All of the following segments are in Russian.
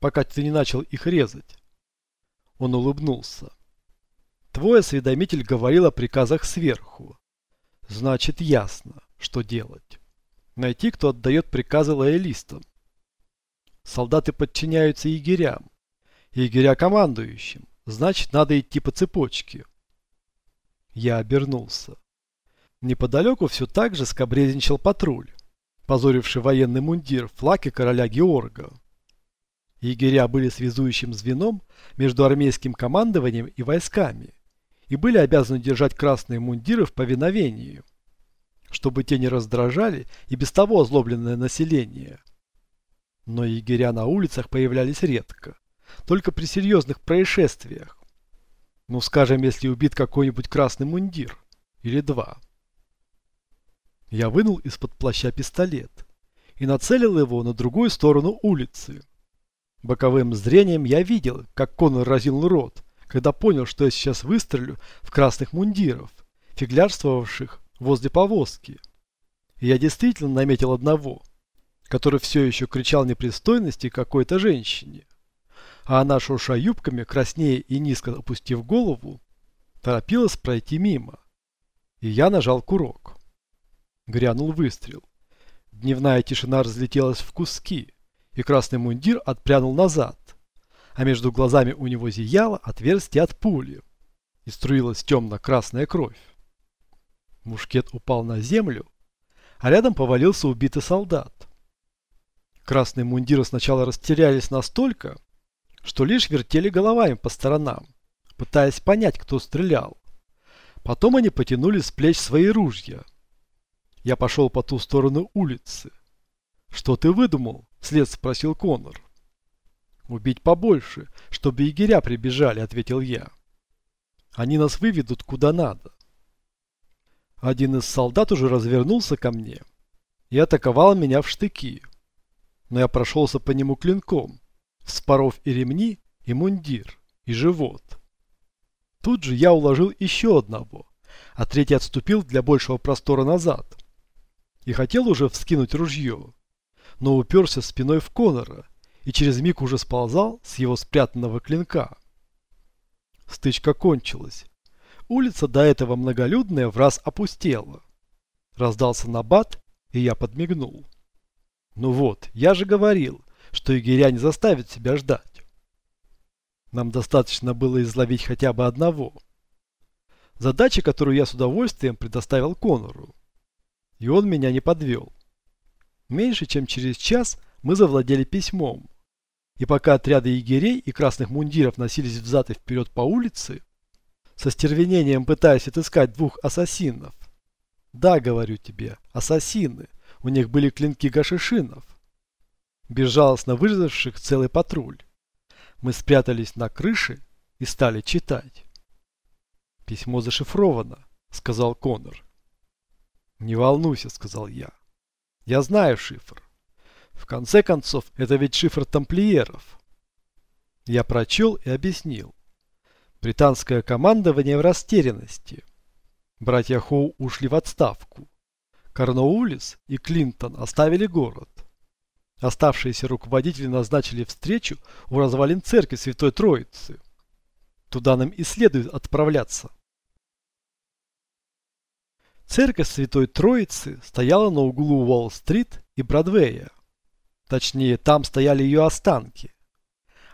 пока ты не начал их резать. Он улыбнулся. Твой осведомитель говорил о приказах сверху. Значит, ясно, что делать. Найти, кто отдает приказы лоялистам. Солдаты подчиняются егерям. Егеря командующим. Значит, надо идти по цепочке. Я обернулся. Неподалеку все так же скобрезничал патруль, позоривший военный мундир флаг и короля Георга. Егеря были связующим звеном между армейским командованием и войсками и были обязаны держать красные мундиры в повиновении, чтобы те не раздражали и без того озлобленное население. Но егеря на улицах появлялись редко, только при серьезных происшествиях. Ну, скажем, если убит какой-нибудь красный мундир, или два. Я вынул из-под плаща пистолет и нацелил его на другую сторону улицы. Боковым зрением я видел, как Конор разинул рот, когда понял, что я сейчас выстрелю в красных мундиров, фиглярствовавших возле повозки. И я действительно наметил одного, который все еще кричал непристойности какой-то женщине. А она, шурша юбками, краснее и низко опустив голову, торопилась пройти мимо. И я нажал курок. Грянул выстрел. Дневная тишина разлетелась в куски, и красный мундир отпрянул назад, а между глазами у него зияло отверстие от пули, и струилась темно-красная кровь. Мушкет упал на землю, а рядом повалился убитый солдат. Красные мундиры сначала растерялись настолько, что лишь вертели головами по сторонам, пытаясь понять, кто стрелял. Потом они потянули с плеч свои ружья – я пошел по ту сторону улицы. «Что ты выдумал?» – вслед спросил Конор. «Убить побольше, чтобы егеря прибежали», – ответил я. «Они нас выведут куда надо». Один из солдат уже развернулся ко мне и атаковал меня в штыки. Но я прошелся по нему клинком, вспоров и ремни, и мундир, и живот. Тут же я уложил еще одного, а третий отступил для большего простора назад и хотел уже вскинуть ружье, но уперся спиной в Конора и через миг уже сползал с его спрятанного клинка. Стычка кончилась. Улица, до этого многолюдная, в раз опустела. Раздался набат, и я подмигнул. Ну вот, я же говорил, что егеря не заставят себя ждать. Нам достаточно было изловить хотя бы одного. Задача, которую я с удовольствием предоставил Конору. И он меня не подвел. Меньше чем через час мы завладели письмом. И пока отряды егерей и красных мундиров носились взад и вперед по улице, со стервенением пытаясь отыскать двух ассасинов. Да, говорю тебе, ассасины. У них были клинки гашишинов. Безжалостно вырезавших целый патруль. Мы спрятались на крыше и стали читать. «Письмо зашифровано», — сказал Конор. «Не волнуйся», — сказал я. «Я знаю шифр. В конце концов, это ведь шифр тамплиеров». Я прочел и объяснил. Британское командование в растерянности. Братья Хоу ушли в отставку. Корноулис и Клинтон оставили город. Оставшиеся руководители назначили встречу у развалин церкви Святой Троицы. Туда нам и следует отправляться. Церковь Святой Троицы стояла на углу Уолл-стрит и Бродвея. Точнее, там стояли ее останки.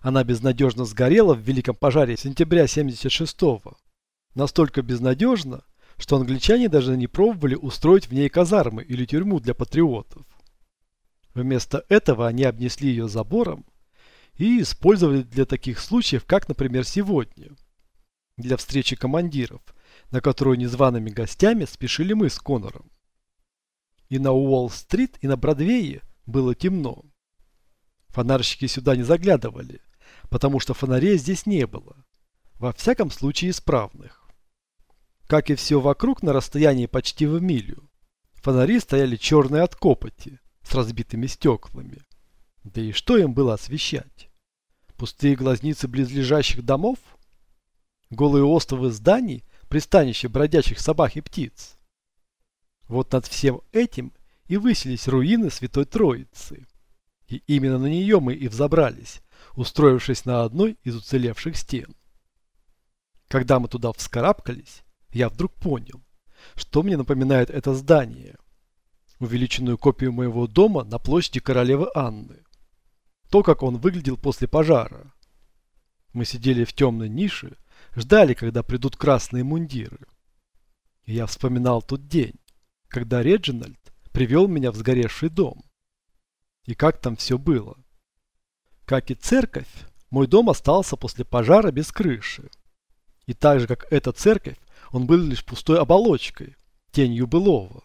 Она безнадежно сгорела в Великом пожаре сентября 76-го. Настолько безнадежно, что англичане даже не пробовали устроить в ней казармы или тюрьму для патриотов. Вместо этого они обнесли ее забором и использовали для таких случаев, как, например, сегодня. Для встречи командиров – на которую незваными гостями спешили мы с Конором. И на Уолл-стрит, и на Бродвее было темно. Фонарщики сюда не заглядывали, потому что фонарей здесь не было. Во всяком случае исправных. Как и все вокруг на расстоянии почти в милю. Фонари стояли черные от копоти, с разбитыми стеклами. Да и что им было освещать? Пустые глазницы близлежащих домов? Голые островы зданий пристанище бродячих собак и птиц. Вот над всем этим и высились руины Святой Троицы. И именно на нее мы и взобрались, устроившись на одной из уцелевших стен. Когда мы туда вскарабкались, я вдруг понял, что мне напоминает это здание. Увеличенную копию моего дома на площади королевы Анны. То, как он выглядел после пожара. Мы сидели в темной нише, ждали, когда придут красные мундиры. Я вспоминал тот день, когда Реджинальд привел меня в сгоревший дом. И как там все было. Как и церковь, мой дом остался после пожара без крыши. И так же, как эта церковь, он был лишь пустой оболочкой, тенью былого.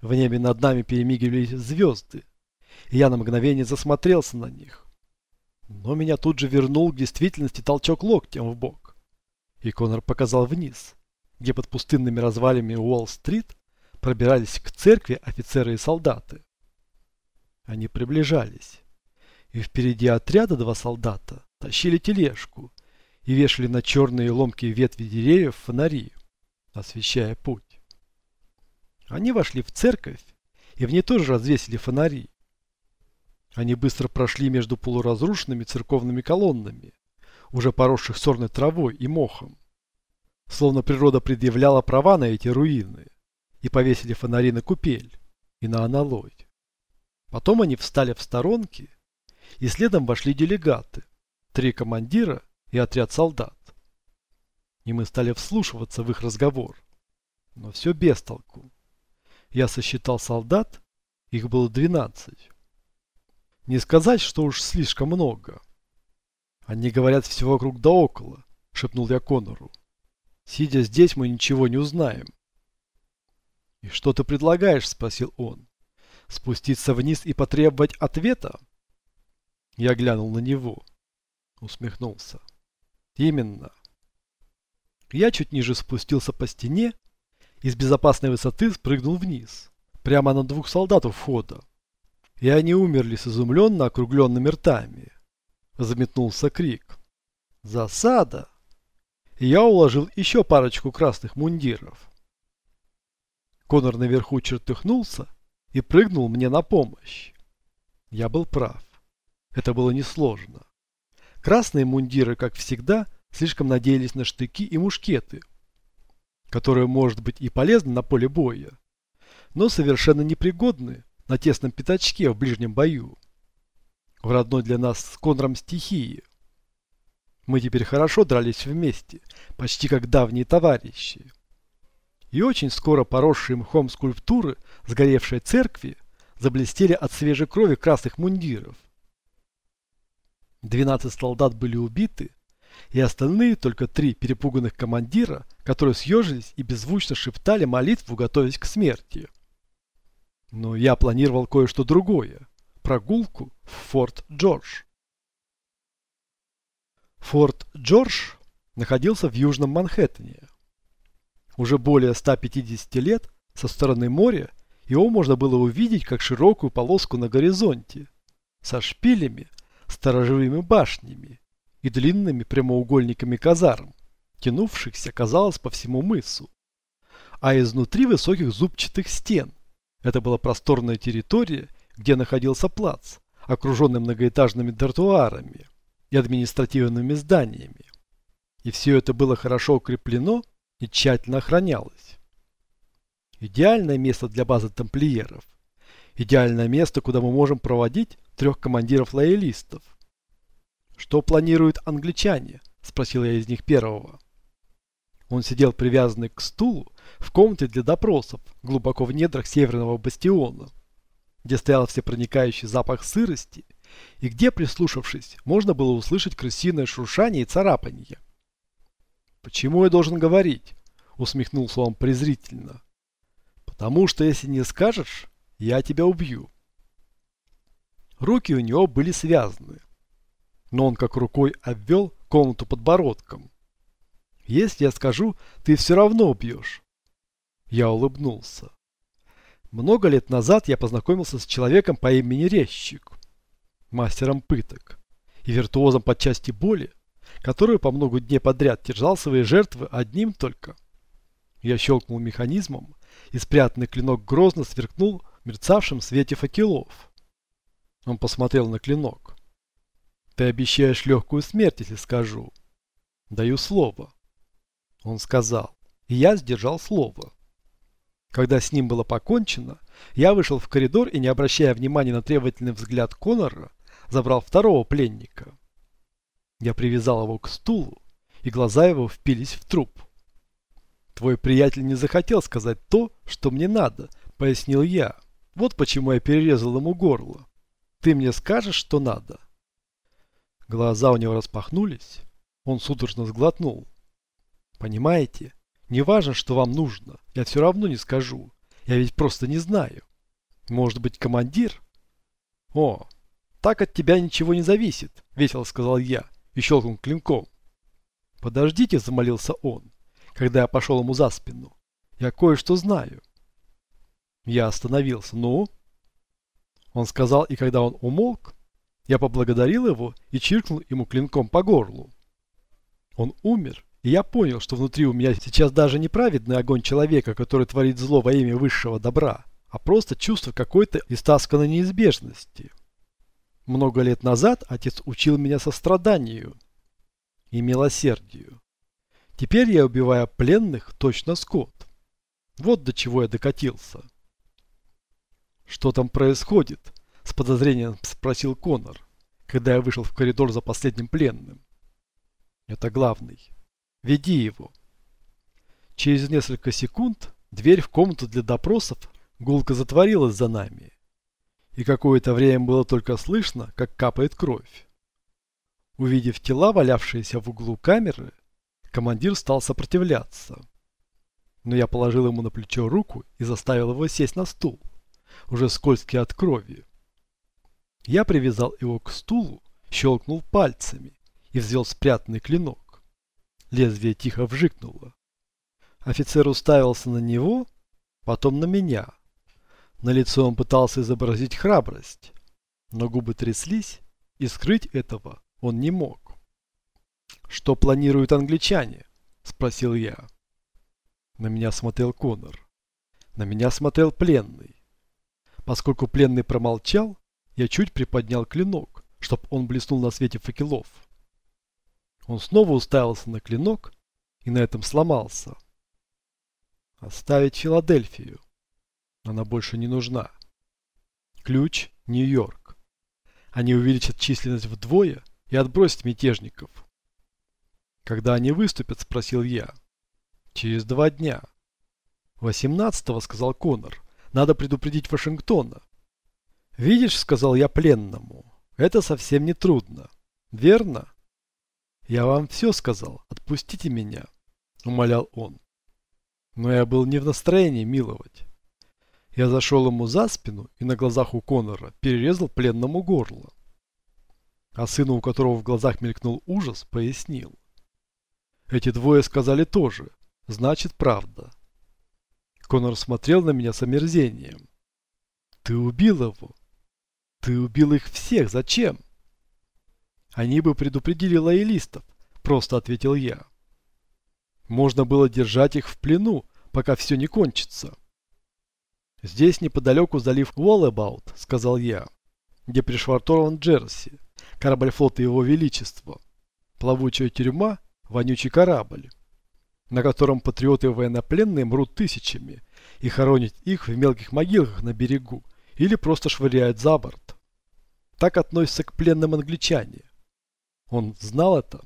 В небе над нами перемигивались звезды, и я на мгновение засмотрелся на них. Но меня тут же вернул к действительности толчок локтем в бок. И Конор показал вниз, где под пустынными развалинами Уолл-стрит пробирались к церкви офицеры и солдаты. Они приближались, и впереди отряда два солдата тащили тележку и вешали на черные ломкие ветви деревьев фонари, освещая путь. Они вошли в церковь, и в ней тоже развесили фонари. Они быстро прошли между полуразрушенными церковными колоннами, уже поросших сорной травой и мохом. Словно природа предъявляла права на эти руины, и повесили фонари на купель и на аналой. Потом они встали в сторонки, и следом вошли делегаты, три командира и отряд солдат. И мы стали вслушиваться в их разговор. Но все без толку. Я сосчитал солдат, их было 12. Не сказать, что уж слишком много. Они говорят все вокруг да около, шепнул я Конору. Сидя здесь, мы ничего не узнаем. «И что ты предлагаешь?» – спросил он. «Спуститься вниз и потребовать ответа?» Я глянул на него. Усмехнулся. Именно. Я чуть ниже спустился по стене и с безопасной высоты спрыгнул вниз, прямо на двух солдат у входа. И они умерли с изумленно округленными ртами. Заметнулся крик. «Засада!» Я уложил еще парочку красных мундиров. Конор наверху чертыхнулся и прыгнул мне на помощь. Я был прав. Это было несложно. Красные мундиры, как всегда, слишком надеялись на штыки и мушкеты, которые, может быть, и полезны на поле боя, но совершенно непригодны на тесном пятачке в ближнем бою. В родной для нас с Конром стихии. Мы теперь хорошо дрались вместе, почти как давние товарищи. И очень скоро поросшие мхом скульптуры сгоревшей церкви заблестели от свежей крови красных мундиров. 12 солдат были убиты, и остальные, только три перепуганных командира, которые съежились и беззвучно шептали молитву, готовясь к смерти. Но я планировал кое-что другое. Прогулку в Форт Джордж. Форт Джордж находился в Южном Манхэттене. Уже более 150 лет со стороны моря его можно было увидеть как широкую полоску на горизонте, со шпилями, сторожевыми башнями и длинными прямоугольниками казарм, тянувшихся, казалось, по всему мысу. А изнутри высоких зубчатых стен. Это была просторная территория, где находился плац, окруженный многоэтажными тротуарами и административными зданиями. И все это было хорошо укреплено и тщательно охранялось. Идеальное место для базы тамплиеров. Идеальное место, куда мы можем проводить трех командиров лоялистов. «Что планируют англичане?» – спросил я из них первого. Он сидел привязанный к стулу в комнате для допросов, глубоко в недрах северного бастиона, где стоял всепроникающий запах сырости и где, прислушавшись, можно было услышать крысиное шуршание и царапанье. «Почему я должен говорить?» – усмехнулся он презрительно. «Потому что если не скажешь, я тебя убью». Руки у него были связаны. Но он как рукой обвел комнату подбородком. «Если я скажу, ты все равно убьешь». Я улыбнулся. Много лет назад я познакомился с человеком по имени Резчик, мастером пыток и виртуозом по части боли, который по много дней подряд держал свои жертвы одним только. Я щелкнул механизмом, и спрятанный клинок грозно сверкнул в мерцавшем свете факелов. Он посмотрел на клинок. Ты обещаешь легкую смерть, если скажу. Даю слово. Он сказал, и я сдержал слово. Когда с ним было покончено, я вышел в коридор и, не обращая внимания на требовательный взгляд Конора, забрал второго пленника. Я привязал его к стулу, и глаза его впились в труп. «Твой приятель не захотел сказать то, что мне надо», — пояснил я. «Вот почему я перерезал ему горло. Ты мне скажешь, что надо?» Глаза у него распахнулись. Он судорожно сглотнул. «Понимаете, не важно, что вам нужно, я все равно не скажу. Я ведь просто не знаю. Может быть, командир?» «О, так от тебя ничего не зависит», — весело сказал я и щелкнул клинком. «Подождите», — замолился он когда я пошел ему за спину. Я кое-что знаю. Я остановился. Ну? Он сказал, и когда он умолк, я поблагодарил его и чиркнул ему клинком по горлу. Он умер, и я понял, что внутри у меня сейчас даже не праведный огонь человека, который творит зло во имя высшего добра, а просто чувство какой-то истасканной неизбежности. Много лет назад отец учил меня состраданию и милосердию. Теперь я убиваю пленных точно скот. Вот до чего я докатился. Что там происходит? С подозрением спросил Конор, когда я вышел в коридор за последним пленным. Это главный. Веди его. Через несколько секунд дверь в комнату для допросов гулко затворилась за нами. И какое-то время было только слышно, как капает кровь. Увидев тела, валявшиеся в углу камеры, Командир стал сопротивляться. Но я положил ему на плечо руку и заставил его сесть на стул, уже скользкий от крови. Я привязал его к стулу, щелкнул пальцами и взвел спрятанный клинок. Лезвие тихо вжикнуло. Офицер уставился на него, потом на меня. На лицо он пытался изобразить храбрость, но губы тряслись, и скрыть этого он не мог. «Что планируют англичане?» – спросил я. На меня смотрел Конор. На меня смотрел пленный. Поскольку пленный промолчал, я чуть приподнял клинок, чтобы он блеснул на свете факелов. Он снова уставился на клинок и на этом сломался. Оставить Филадельфию. Она больше не нужна. Ключ – Нью-Йорк. Они увеличат численность вдвое и отбросят мятежников. Когда они выступят, спросил я. Через два дня. Восемнадцатого, сказал Конор. Надо предупредить Вашингтона. Видишь, сказал я пленному, это совсем не трудно. Верно? Я вам все сказал, отпустите меня, умолял он. Но я был не в настроении миловать. Я зашел ему за спину и на глазах у Конора перерезал пленному горло. А сыну, у которого в глазах мелькнул ужас, пояснил. Эти двое сказали тоже. Значит, правда. Конор смотрел на меня с омерзением. Ты убил его. Ты убил их всех. Зачем? Они бы предупредили лоялистов, просто ответил я. Можно было держать их в плену, пока все не кончится. Здесь неподалеку залив Уоллэбаут, сказал я, где пришвартован Джерси, корабль флота Его Величества. Плавучая тюрьма вонючий корабль, на котором патриоты военнопленные мрут тысячами и хоронят их в мелких могилах на берегу или просто швыряют за борт. Так относятся к пленным англичане. Он знал это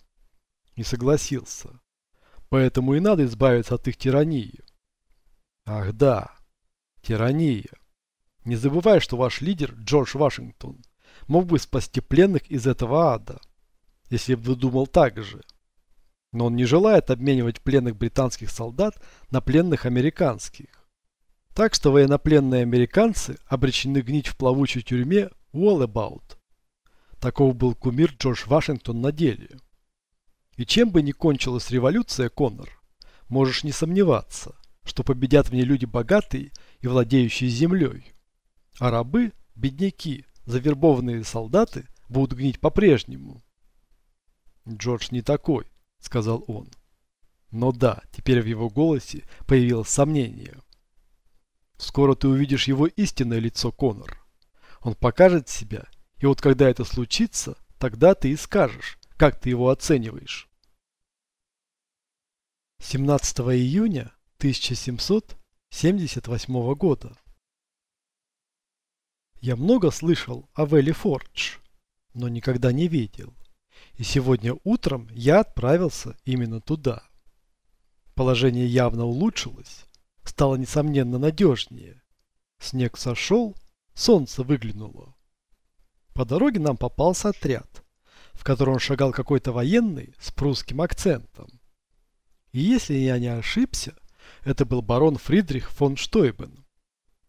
и согласился. Поэтому и надо избавиться от их тирании. Ах да, тирания. Не забывай, что ваш лидер, Джордж Вашингтон, мог бы спасти пленных из этого ада, если бы думал так же. Но он не желает обменивать пленных британских солдат на пленных американских. Так что военнопленные американцы обречены гнить в плавучей тюрьме Уоллэбаут. Таков был кумир Джордж Вашингтон на деле. И чем бы ни кончилась революция, Коннор, можешь не сомневаться, что победят в ней люди богатые и владеющие землей. А рабы, бедняки, завербованные солдаты будут гнить по-прежнему. Джордж не такой, сказал он. Но да, теперь в его голосе появилось сомнение. Скоро ты увидишь его истинное лицо, Конор. Он покажет себя, и вот когда это случится, тогда ты и скажешь, как ты его оцениваешь. 17 июня 1778 года. Я много слышал о Вэлли Фордж, но никогда не видел. И сегодня утром я отправился именно туда. Положение явно улучшилось, стало несомненно надежнее. Снег сошел, солнце выглянуло. По дороге нам попался отряд, в котором шагал какой-то военный с прусским акцентом. И если я не ошибся, это был барон Фридрих фон Штойбен,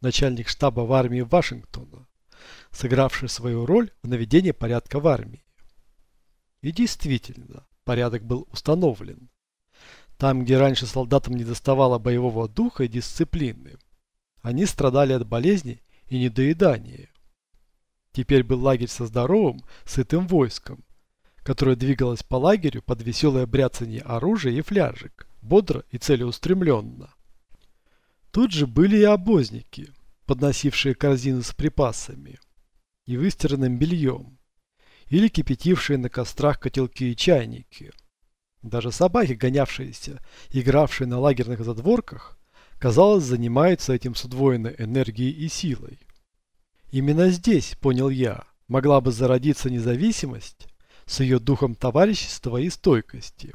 начальник штаба в армии Вашингтона, сыгравший свою роль в наведении порядка в армии. И действительно, порядок был установлен. Там, где раньше солдатам не доставало боевого духа и дисциплины, они страдали от болезней и недоедания. Теперь был лагерь со здоровым, сытым войском, которое двигалось по лагерю под веселое бряцание оружия и фляжек, бодро и целеустремленно. Тут же были и обозники, подносившие корзины с припасами и выстиранным бельем, или кипятившие на кострах котелки и чайники. Даже собаки, гонявшиеся, игравшие на лагерных задворках, казалось, занимаются этим с удвоенной энергией и силой. Именно здесь, понял я, могла бы зародиться независимость с ее духом товарищества и стойкости.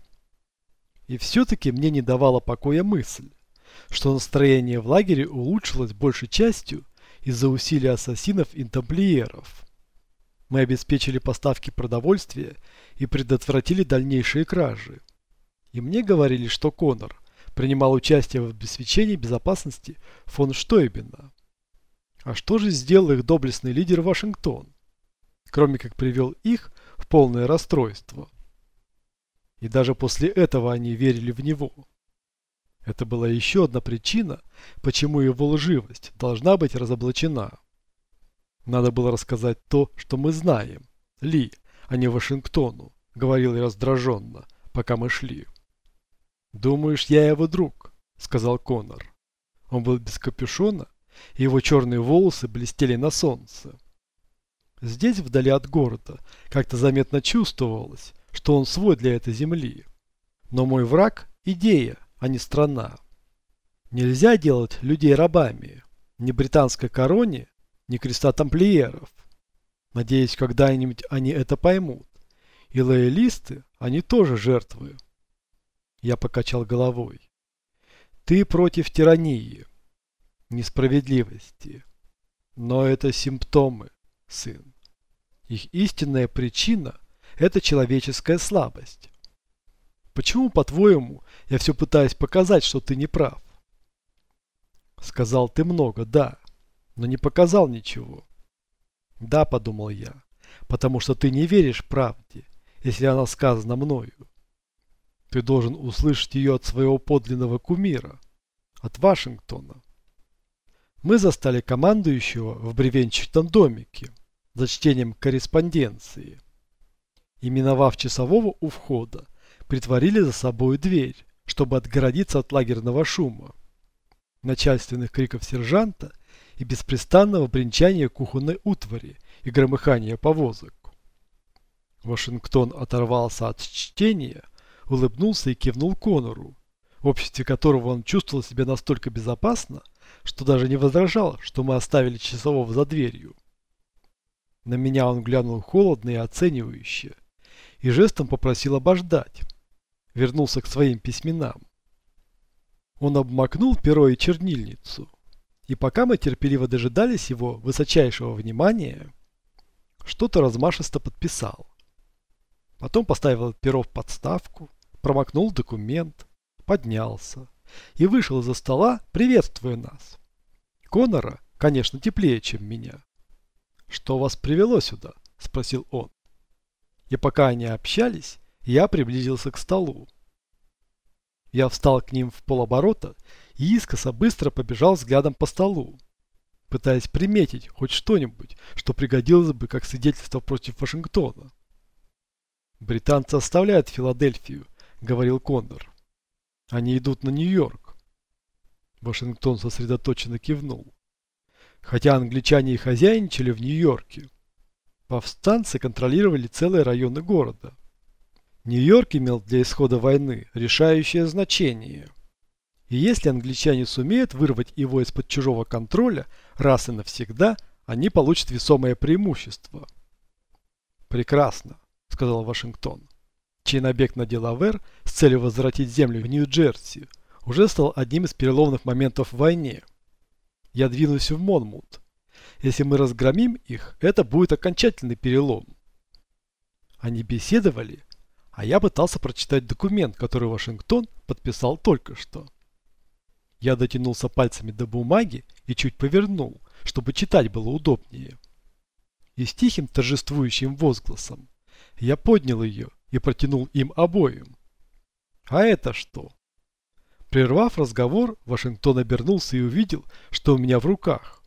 И все-таки мне не давала покоя мысль, что настроение в лагере улучшилось большей частью из-за усилий ассасинов и тамплиеров. Мы обеспечили поставки продовольствия и предотвратили дальнейшие кражи. И мне говорили, что Конор принимал участие в обеспечении безопасности фон Штойбена. А что же сделал их доблестный лидер Вашингтон? Кроме как привел их в полное расстройство. И даже после этого они верили в него. Это была еще одна причина, почему его лживость должна быть разоблачена. Надо было рассказать то, что мы знаем. Ли, а не Вашингтону, говорил я раздраженно, пока мы шли. «Думаешь, я его друг?» – сказал Конор. Он был без капюшона, его черные волосы блестели на солнце. Здесь, вдали от города, как-то заметно чувствовалось, что он свой для этой земли. Но мой враг – идея, а не страна. Нельзя делать людей рабами. Ни британской короне, ни креста тамплиеров. Надеюсь, когда-нибудь они это поймут. И лоялисты, они тоже жертвы. Я покачал головой. Ты против тирании, несправедливости. Но это симптомы, сын. Их истинная причина – это человеческая слабость. Почему, по-твоему, я все пытаюсь показать, что ты не прав? Сказал ты много, да, но не показал ничего. Да, подумал я, потому что ты не веришь правде, если она сказана мною. Ты должен услышать ее от своего подлинного кумира, от Вашингтона. Мы застали командующего в бревенчатом домике за чтением корреспонденции. Именовав часового у входа, притворили за собой дверь, чтобы отгородиться от лагерного шума, начальственных криков сержанта и беспрестанного бренчания кухонной утвари и громыхания повозок. Вашингтон оторвался от чтения, улыбнулся и кивнул Конору, в обществе которого он чувствовал себя настолько безопасно, что даже не возражал, что мы оставили часового за дверью. На меня он глянул холодно и оценивающе, и жестом попросил обождать. Вернулся к своим письменам. Он обмакнул перо и чернильницу, и пока мы терпеливо дожидались его высочайшего внимания, что-то размашисто подписал. Потом поставил перо в подставку, промокнул документ, поднялся и вышел из-за стола, приветствуя нас. Конора, конечно, теплее, чем меня. «Что вас привело сюда?» – спросил он. И пока они общались, я приблизился к столу. Я встал к ним в полоборота и искоса быстро побежал взглядом по столу, пытаясь приметить хоть что-нибудь, что пригодилось бы как свидетельство против Вашингтона. «Британцы оставляют Филадельфию», — говорил Кондор. «Они идут на Нью-Йорк». Вашингтон сосредоточенно кивнул. Хотя англичане и хозяйничали в Нью-Йорке, Повстанцы контролировали целые районы города. Нью-Йорк имел для исхода войны решающее значение. И если англичане сумеют вырвать его из-под чужого контроля раз и навсегда, они получат весомое преимущество. «Прекрасно», — сказал Вашингтон. Чей набег на Делавер с целью возвратить землю в Нью-Джерси уже стал одним из переломных моментов в войне. Я двинусь в Монмут. Если мы разгромим их, это будет окончательный перелом. Они беседовали, а я пытался прочитать документ, который Вашингтон подписал только что. Я дотянулся пальцами до бумаги и чуть повернул, чтобы читать было удобнее. И с тихим торжествующим возгласом я поднял ее и протянул им обоим. А это что? Прервав разговор, Вашингтон обернулся и увидел, что у меня в руках.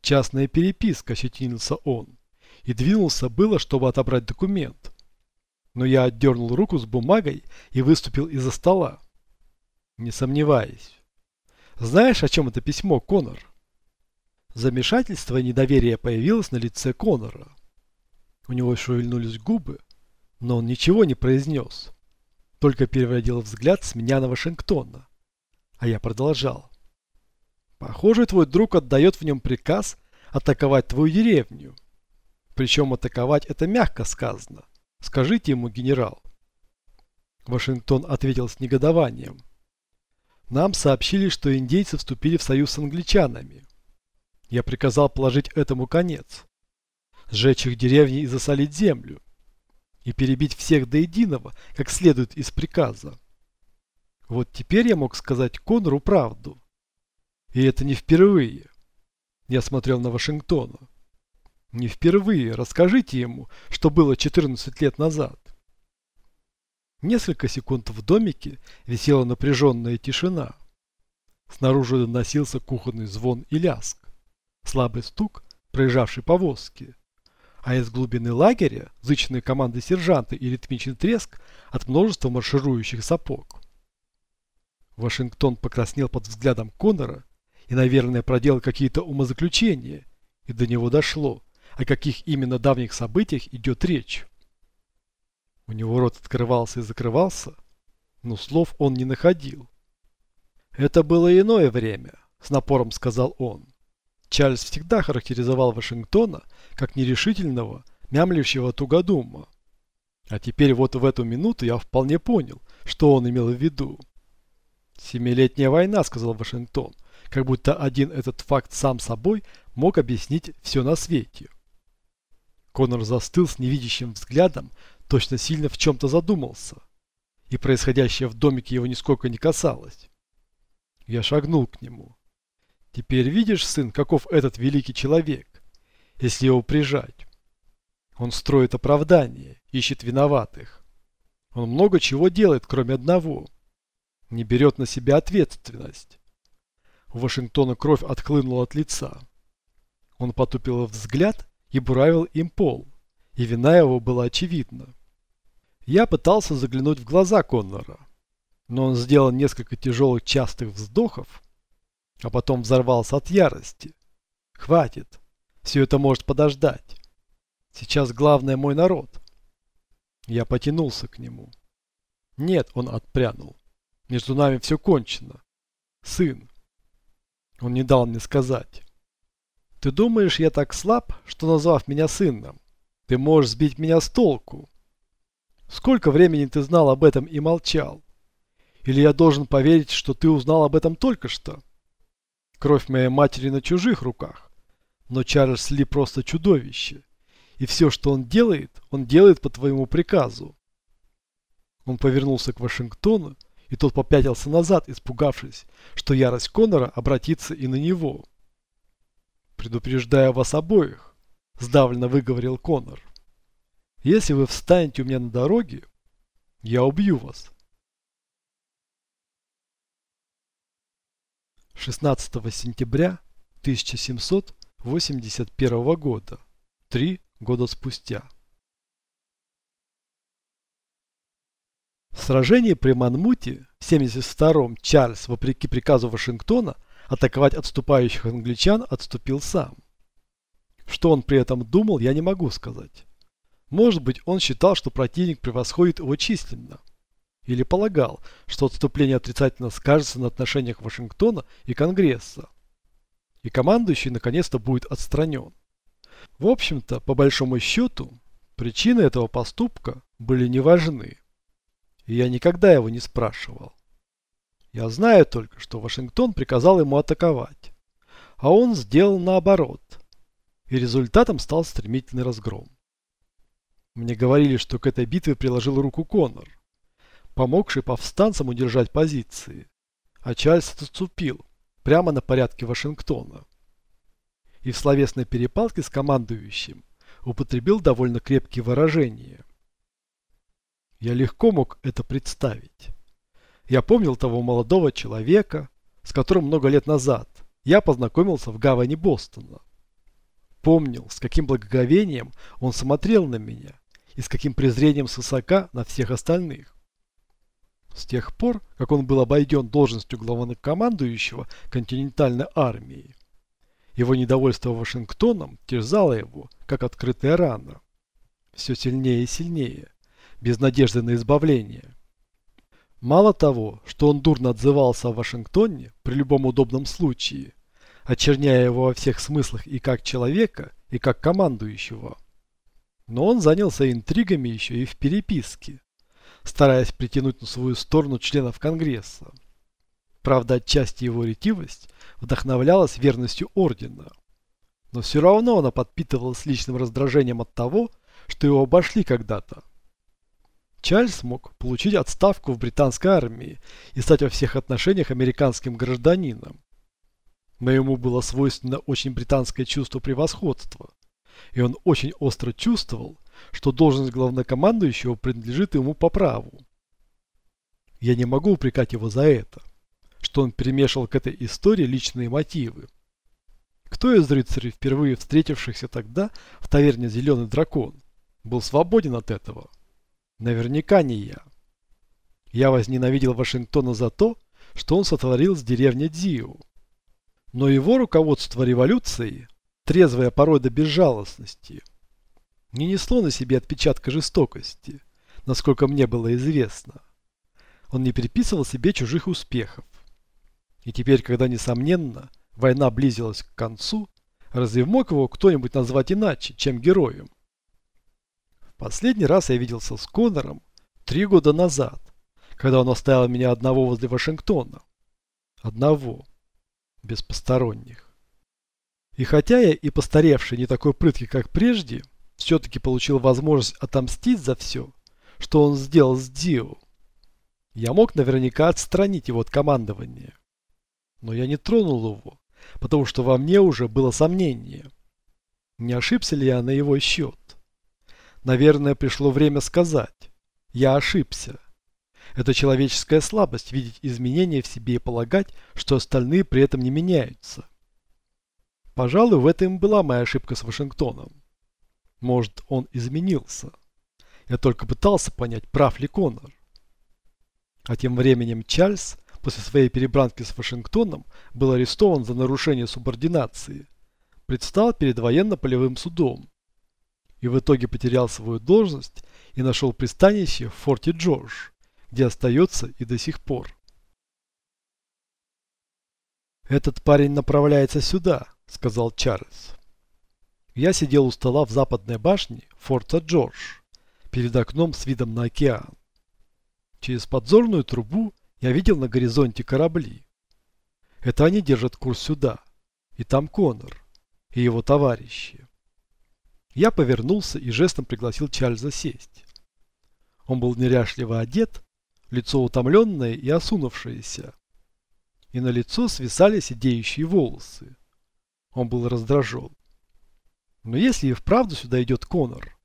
Частная переписка, щетинился он, и двинулся было, чтобы отобрать документ. Но я отдернул руку с бумагой и выступил из-за стола. Не сомневаясь. Знаешь, о чем это письмо, Конор? Замешательство и недоверие появилось на лице Конора. У него шевельнулись губы, но он ничего не произнес. Только переводил взгляд с меня на Вашингтона. А я продолжал. Похоже, твой друг отдает в нем приказ атаковать твою деревню. Причем атаковать это мягко сказано. Скажите ему, генерал. Вашингтон ответил с негодованием. Нам сообщили, что индейцы вступили в союз с англичанами. Я приказал положить этому конец. Сжечь их деревни и засолить землю. И перебить всех до единого, как следует из приказа. Вот теперь я мог сказать Конору правду. И это не впервые. Я смотрел на Вашингтона. Не впервые. Расскажите ему, что было 14 лет назад. Несколько секунд в домике висела напряженная тишина. Снаружи доносился кухонный звон и ляск. Слабый стук проезжавшей повозки. А из глубины лагеря зычные команды сержанта и ритмичный треск от множества марширующих сапог. Вашингтон покраснел под взглядом Коннора и, наверное, проделал какие-то умозаключения, и до него дошло, о каких именно давних событиях идет речь. У него рот открывался и закрывался, но слов он не находил. «Это было иное время», — с напором сказал он. Чарльз всегда характеризовал Вашингтона как нерешительного, мямлящего тугодума. А теперь вот в эту минуту я вполне понял, что он имел в виду. «Семилетняя война», — сказал Вашингтон, как будто один этот факт сам собой мог объяснить все на свете. Конор застыл с невидящим взглядом, точно сильно в чем-то задумался. И происходящее в домике его нисколько не касалось. Я шагнул к нему. Теперь видишь, сын, каков этот великий человек, если его прижать. Он строит оправдание, ищет виноватых. Он много чего делает, кроме одного. Не берет на себя ответственность. У Вашингтона кровь отхлынула от лица. Он потупил взгляд и буравил им пол, и вина его была очевидна. Я пытался заглянуть в глаза Коннора, но он сделал несколько тяжелых частых вздохов, а потом взорвался от ярости. Хватит, все это может подождать. Сейчас главное мой народ. Я потянулся к нему. Нет, он отпрянул. Между нами все кончено. Сын, он не дал мне сказать. Ты думаешь, я так слаб, что назвав меня сыном? Ты можешь сбить меня с толку. Сколько времени ты знал об этом и молчал? Или я должен поверить, что ты узнал об этом только что? Кровь моей матери на чужих руках. Но Чарльз Ли просто чудовище. И все, что он делает, он делает по твоему приказу. Он повернулся к Вашингтону и тот попятился назад, испугавшись, что ярость Конора обратится и на него. «Предупреждаю вас обоих», – сдавленно выговорил Конор. «Если вы встанете у меня на дороге, я убью вас». 16 сентября 1781 года, три года спустя. В сражении при Манмуте в 72-м Чарльз, вопреки приказу Вашингтона, атаковать отступающих англичан отступил сам. Что он при этом думал, я не могу сказать. Может быть, он считал, что противник превосходит его численно. Или полагал, что отступление отрицательно скажется на отношениях Вашингтона и Конгресса. И командующий наконец-то будет отстранен. В общем-то, по большому счету, причины этого поступка были не важны. И я никогда его не спрашивал. Я знаю только, что Вашингтон приказал ему атаковать. А он сделал наоборот. И результатом стал стремительный разгром. Мне говорили, что к этой битве приложил руку Коннор, помогший повстанцам удержать позиции. А Чарльз отступил, прямо на порядке Вашингтона. И в словесной перепалке с командующим употребил довольно крепкие выражения. Я легко мог это представить. Я помнил того молодого человека, с которым много лет назад я познакомился в гавани Бостона. Помнил, с каким благоговением он смотрел на меня и с каким презрением свысока на всех остальных. С тех пор, как он был обойден должностью главнокомандующего континентальной армии, его недовольство Вашингтоном терзало его, как открытая рана. Все сильнее и сильнее, без надежды на избавление. Мало того, что он дурно отзывался о Вашингтоне при любом удобном случае, очерняя его во всех смыслах и как человека, и как командующего, но он занялся интригами еще и в переписке, стараясь притянуть на свою сторону членов Конгресса. Правда, отчасти его ретивость вдохновлялась верностью ордена. Но все равно она подпитывалась личным раздражением от того, что его обошли когда-то. Чарльз мог получить отставку в британской армии и стать во всех отношениях американским гражданином. Но ему было свойственно очень британское чувство превосходства и он очень остро чувствовал, что должность главнокомандующего принадлежит ему по праву. Я не могу упрекать его за это, что он перемешал к этой истории личные мотивы. Кто из рыцарей, впервые встретившихся тогда в таверне «Зеленый дракон», был свободен от этого? Наверняка не я. Я возненавидел Вашингтона за то, что он сотворил с деревни Дзиу. Но его руководство революцией трезвая порой до безжалостности, не несло на себе отпечатка жестокости, насколько мне было известно. Он не приписывал себе чужих успехов. И теперь, когда, несомненно, война близилась к концу, разве мог его кто-нибудь назвать иначе, чем героем? В последний раз я виделся с Коннором три года назад, когда он оставил меня одного возле Вашингтона. Одного. Без посторонних. И хотя я и постаревший не такой прыткий, как прежде, все-таки получил возможность отомстить за все, что он сделал с Дио, я мог наверняка отстранить его от командования. Но я не тронул его, потому что во мне уже было сомнение. Не ошибся ли я на его счет? Наверное, пришло время сказать. Я ошибся. Это человеческая слабость видеть изменения в себе и полагать, что остальные при этом не меняются. Пожалуй, в этом была моя ошибка с Вашингтоном. Может, он изменился. Я только пытался понять, прав ли Коннор. А тем временем Чарльз после своей перебранки с Вашингтоном был арестован за нарушение субординации, предстал перед военно-полевым судом и в итоге потерял свою должность и нашел пристанище в форте Джордж, где остается и до сих пор. Этот парень направляется сюда, – сказал Чарльз. Я сидел у стола в западной башне форта Джордж, перед окном с видом на океан. Через подзорную трубу я видел на горизонте корабли. Это они держат курс сюда. И там Конор и его товарищи. Я повернулся и жестом пригласил Чарльза сесть. Он был неряшливо одет, лицо утомленное и осунувшееся. И на лицо свисали сидеющие волосы. Он был раздражен. Но если и вправду сюда идет Конор,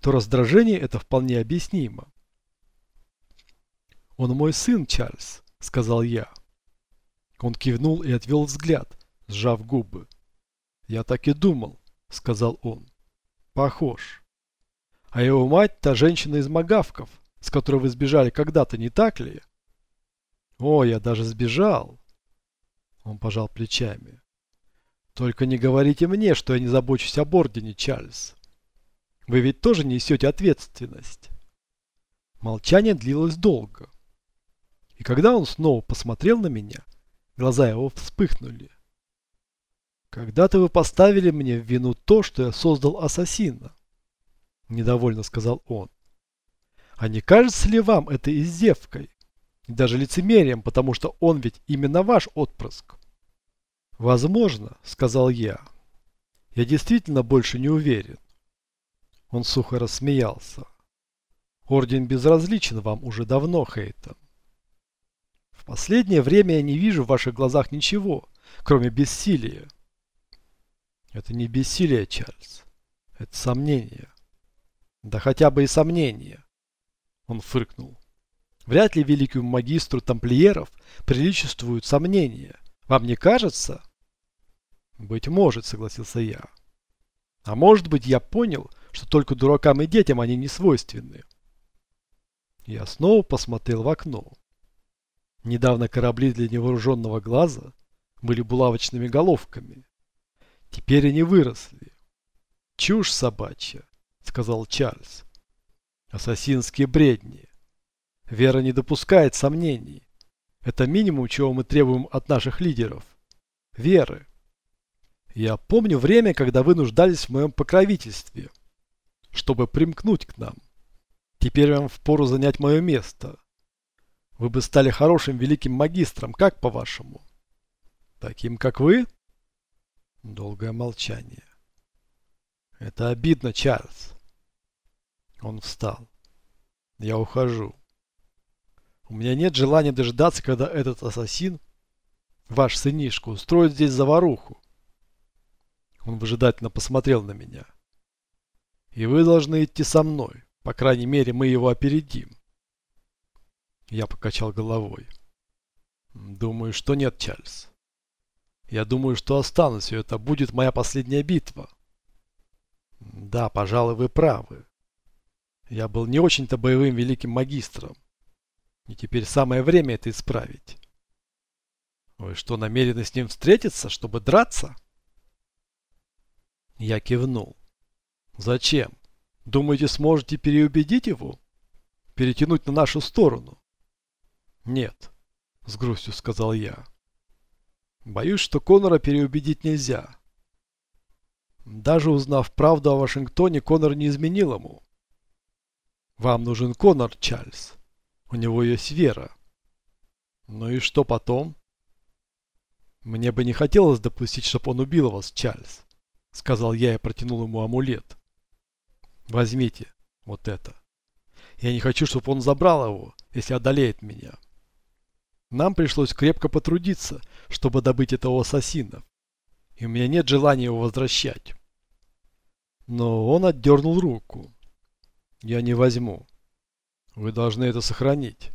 то раздражение это вполне объяснимо. «Он мой сын, Чарльз», — сказал я. Он кивнул и отвел взгляд, сжав губы. «Я так и думал», — сказал он. «Похож. А его мать — та женщина из Магавков, с которой вы сбежали когда-то, не так ли?» «О, я даже сбежал!» Он пожал плечами. Только не говорите мне, что я не забочусь об ордене, Чарльз. Вы ведь тоже несете ответственность. Молчание длилось долго. И когда он снова посмотрел на меня, глаза его вспыхнули. «Когда-то вы поставили мне в вину то, что я создал ассасина», – недовольно сказал он. «А не кажется ли вам это издевкой? Даже лицемерием, потому что он ведь именно ваш отпрыск?» «Возможно», – сказал я. «Я действительно больше не уверен». Он сухо рассмеялся. «Орден безразличен вам уже давно, Хейтон. В последнее время я не вижу в ваших глазах ничего, кроме бессилия. Это не бессилие, Чарльз. Это сомнение. Да хотя бы и сомнение. Он фыркнул. Вряд ли великому магистру тамплиеров приличествуют сомнения. Вам не кажется? Быть может, согласился я. А может быть, я понял, что только дуракам и детям они не свойственны. Я снова посмотрел в окно. Недавно корабли для невооруженного глаза были булавочными головками. Теперь они выросли. Чушь собачья, сказал Чарльз. Ассасинские бредни. Вера не допускает сомнений. Это минимум, чего мы требуем от наших лидеров. Веры. Я помню время, когда вы нуждались в моем покровительстве, чтобы примкнуть к нам. Теперь вам впору занять мое место. Вы бы стали хорошим великим магистром, как по-вашему? Таким, как вы? Долгое молчание. Это обидно, Чарльз. Он встал. Я ухожу. У меня нет желания дождаться, когда этот ассасин, ваш сынишка, устроит здесь заваруху. Он выжидательно посмотрел на меня. И вы должны идти со мной. По крайней мере, мы его опередим. Я покачал головой. Думаю, что нет, Чарльз. Я думаю, что останусь, и это будет моя последняя битва. Да, пожалуй, вы правы. Я был не очень-то боевым великим магистром. И теперь самое время это исправить. Вы что, намерены с ним встретиться, чтобы драться? Я кивнул. Зачем? Думаете, сможете переубедить его? Перетянуть на нашу сторону? Нет, с грустью сказал я. Боюсь, что Конора переубедить нельзя. Даже узнав правду о Вашингтоне, Конор не изменил ему. Вам нужен Конор, Чарльз. У него есть вера. Ну и что потом? Мне бы не хотелось допустить, чтобы он убил вас, Чарльз. Сказал я и протянул ему амулет. Возьмите вот это. Я не хочу, чтобы он забрал его, если одолеет меня. Нам пришлось крепко потрудиться, чтобы добыть этого ассасина. И у меня нет желания его возвращать. Но он отдернул руку. Я не возьму. Вы должны это сохранить.